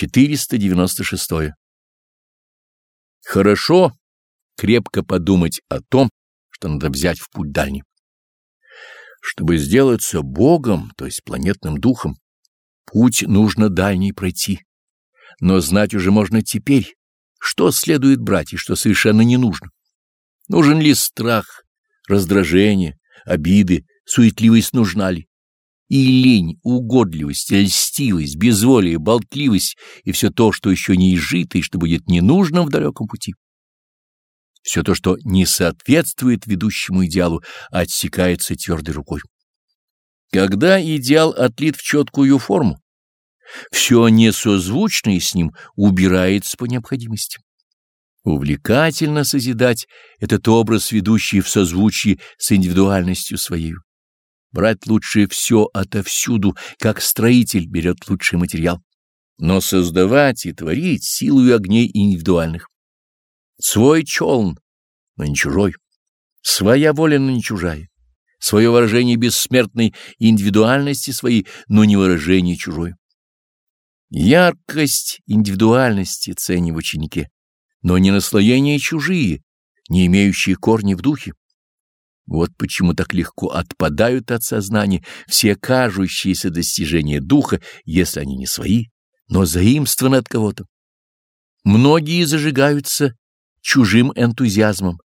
496. Хорошо крепко подумать о том, что надо взять в путь дальний. Чтобы сделаться Богом, то есть планетным духом, путь нужно дальний пройти. Но знать уже можно теперь, что следует брать и что совершенно не нужно. Нужен ли страх, раздражение, обиды, суетливость нужна ли? И лень, угодливость, льстивость, безволие, болтливость и все то, что еще не изжито и что будет ненужным в далеком пути. Все то, что не соответствует ведущему идеалу, отсекается твердой рукой. Когда идеал отлит в четкую форму, все несозвучное с ним убирается по необходимости. Увлекательно созидать этот образ, ведущий в созвучии с индивидуальностью своей. Брать лучше все отовсюду, как строитель берет лучший материал. Но создавать и творить силою огней индивидуальных. Свой челн, но не чужой. Своя воля, но не чужая. Свое выражение бессмертной индивидуальности своей, но не выражение чужой. Яркость индивидуальности ценим в ученике, но не наслоения чужие, не имеющие корни в духе. Вот почему так легко отпадают от сознания все кажущиеся достижения духа, если они не свои, но заимствованы от кого-то. Многие зажигаются чужим энтузиазмом.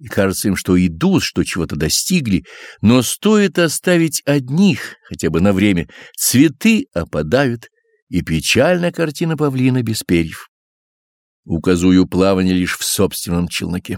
И кажется им, что идут, что чего-то достигли, но стоит оставить одних, хотя бы на время, цветы опадают, и печальная картина павлина без перьев. Указую плавание лишь в собственном челноке.